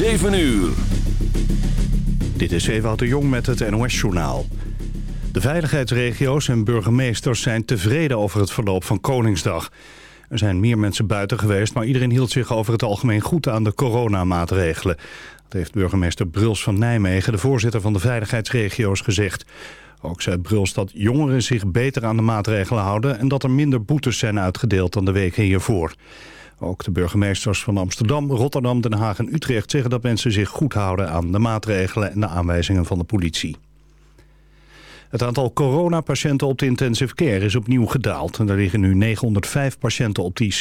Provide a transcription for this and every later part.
7 uur. Dit is Ewout de Jong met het NOS-journaal. De veiligheidsregio's en burgemeesters zijn tevreden over het verloop van Koningsdag. Er zijn meer mensen buiten geweest, maar iedereen hield zich over het algemeen goed aan de coronamaatregelen. Dat heeft burgemeester Bruls van Nijmegen, de voorzitter van de veiligheidsregio's, gezegd. Ook zei Bruls dat jongeren zich beter aan de maatregelen houden... en dat er minder boetes zijn uitgedeeld dan de weken hiervoor. Ook de burgemeesters van Amsterdam, Rotterdam, Den Haag en Utrecht... zeggen dat mensen zich goed houden aan de maatregelen en de aanwijzingen van de politie. Het aantal coronapatiënten op de intensive care is opnieuw gedaald. En er liggen nu 905 patiënten op de IC.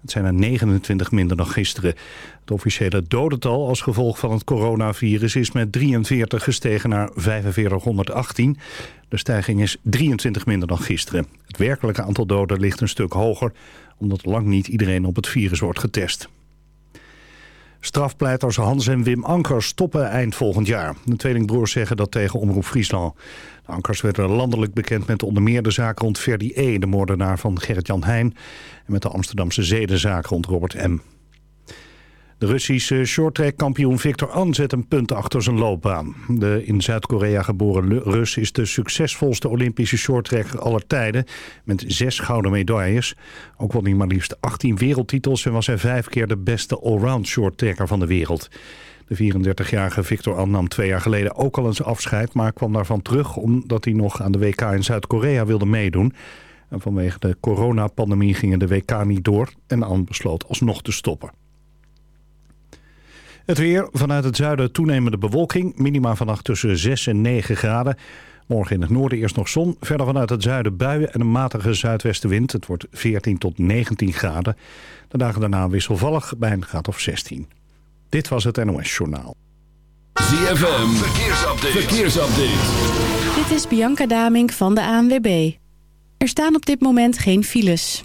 Het zijn er 29 minder dan gisteren. Het officiële dodental als gevolg van het coronavirus is met 43 gestegen naar 4518. De stijging is 23 minder dan gisteren. Het werkelijke aantal doden ligt een stuk hoger... omdat lang niet iedereen op het virus wordt getest. Strafpleiters Hans en Wim Ankers stoppen eind volgend jaar. De tweelingbroers zeggen dat tegen Omroep Friesland. De Ankers werden landelijk bekend met onder meer de zaak rond Ferdi E., de moordenaar van Gerrit-Jan Heijn... en met de Amsterdamse zedenzaak rond Robert M. De Russische shorttrack-kampioen Victor An zet een punt achter zijn loopbaan. De in Zuid-Korea geboren Rus is de succesvolste Olympische shorttracker aller tijden... met zes gouden medailles. Ook won hij maar liefst 18 wereldtitels... en was hij vijf keer de beste allround shorttracker van de wereld. De 34-jarige Victor An nam twee jaar geleden ook al eens afscheid... maar kwam daarvan terug omdat hij nog aan de WK in Zuid-Korea wilde meedoen... En vanwege de coronapandemie gingen de WK niet door en An besloot alsnog te stoppen. Het weer, vanuit het zuiden toenemende bewolking. Minima vannacht tussen 6 en 9 graden. Morgen in het noorden eerst nog zon. Verder vanuit het zuiden buien en een matige zuidwestenwind. Het wordt 14 tot 19 graden. De dagen daarna wisselvallig bij een graad of 16. Dit was het NOS Journaal. ZFM, verkeersupdate. verkeersupdate. Dit is Bianca Damink van de ANWB. Er staan op dit moment geen files.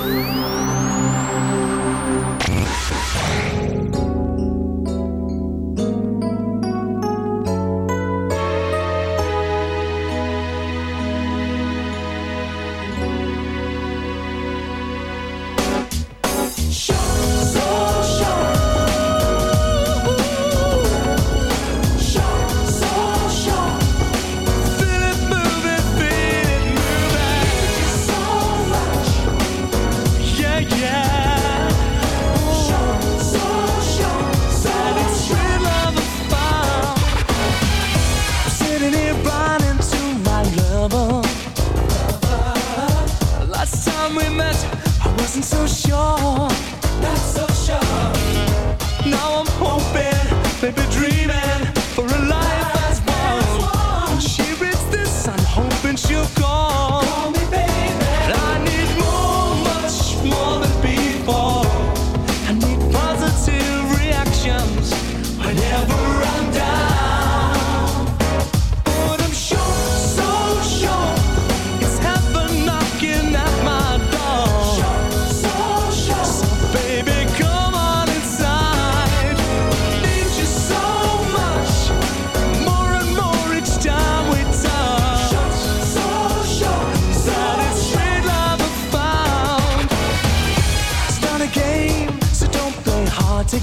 wasn't so sure.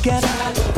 together.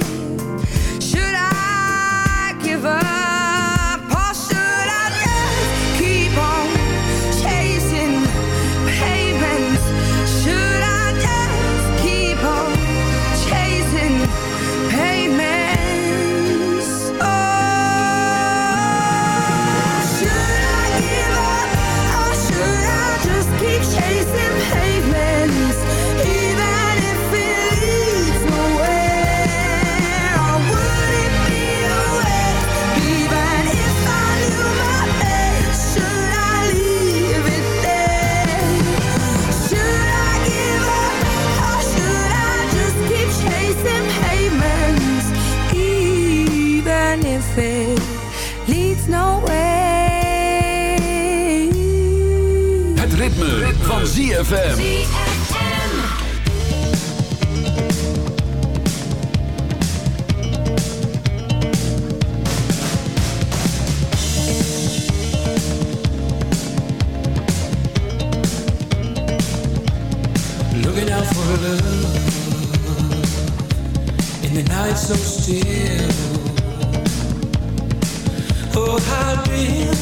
van ZFM. Looking out for love in the night so still. Oh, how real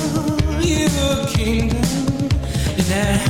your kingdom in that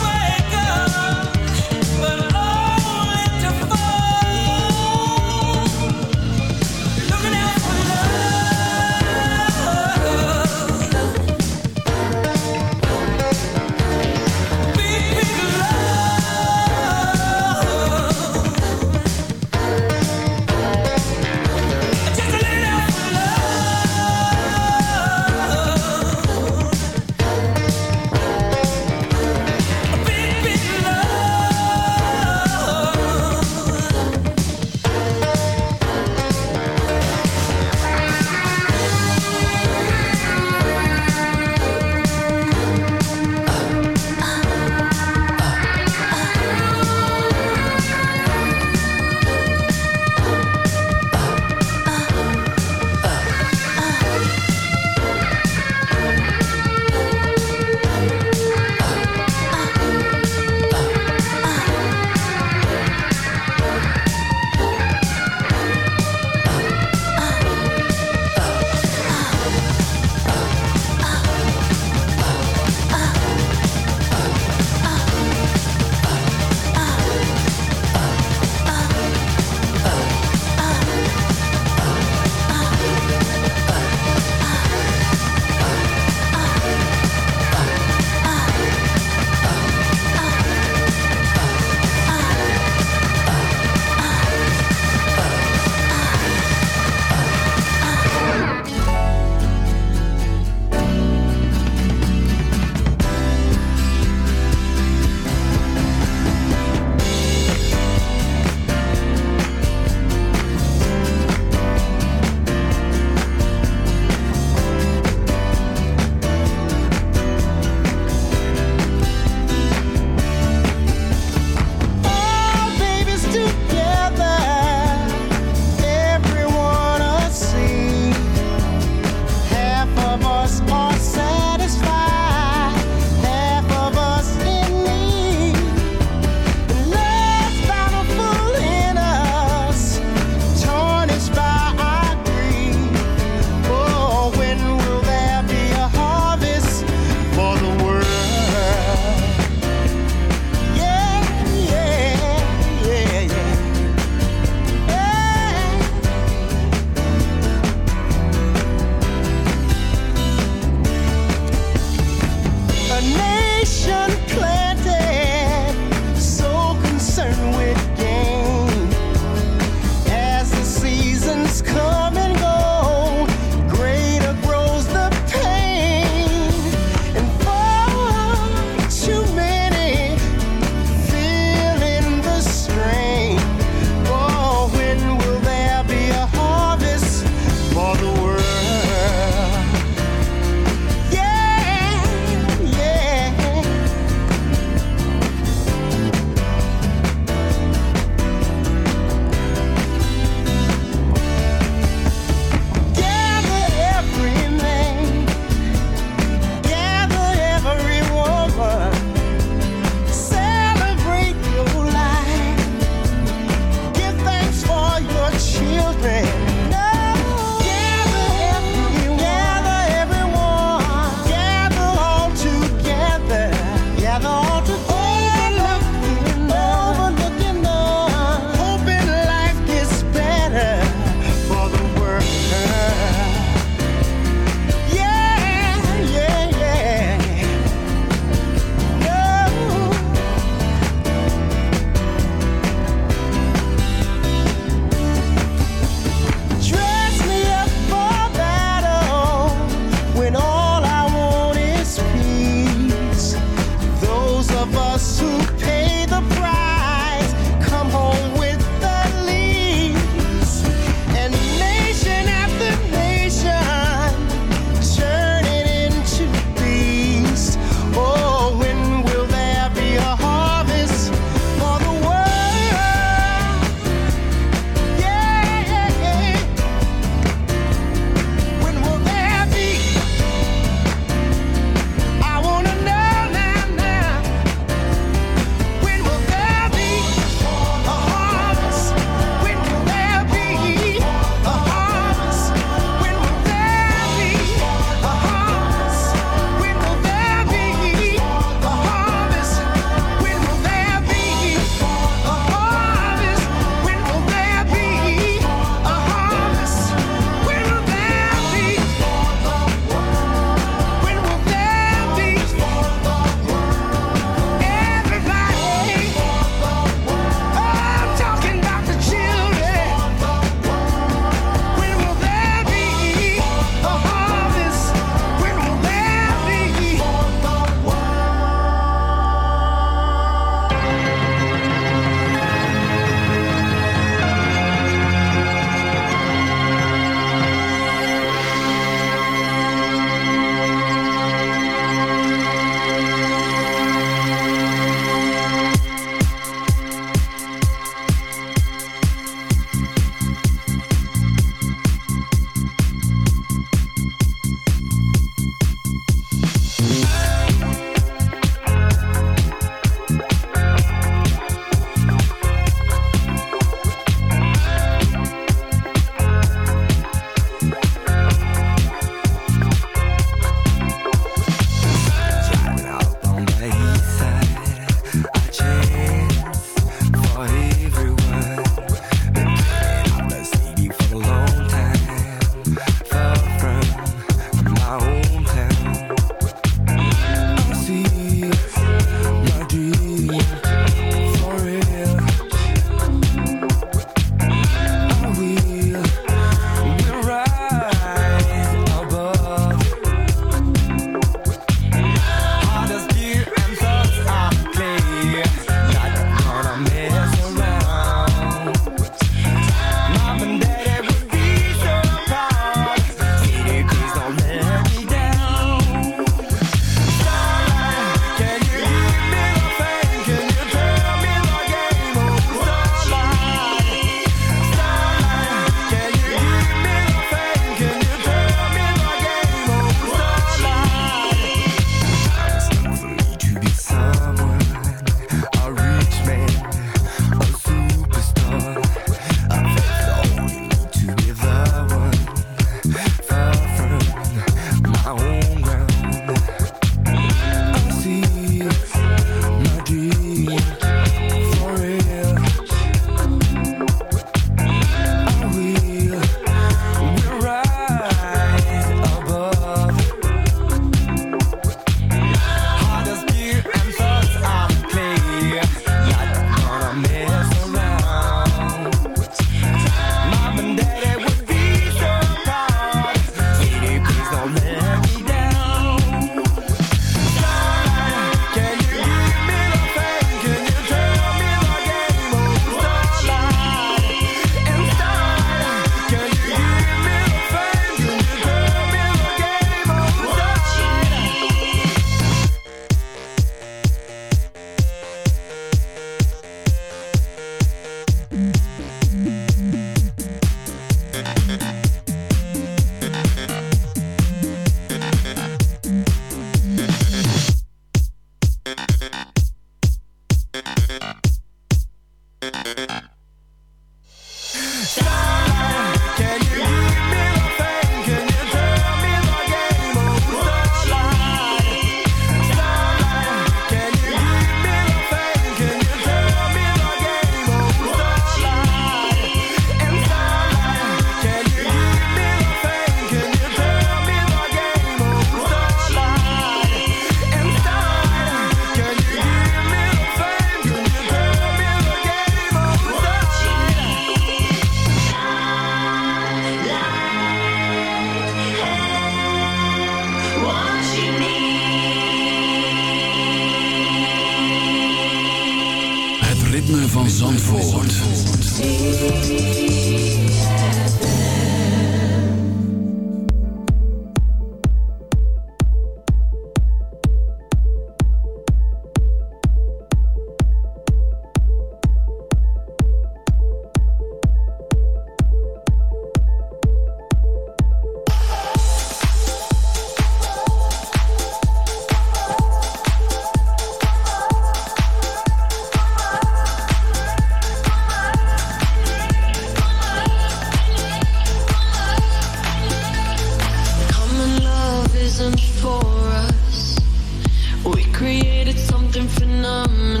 phenomenon.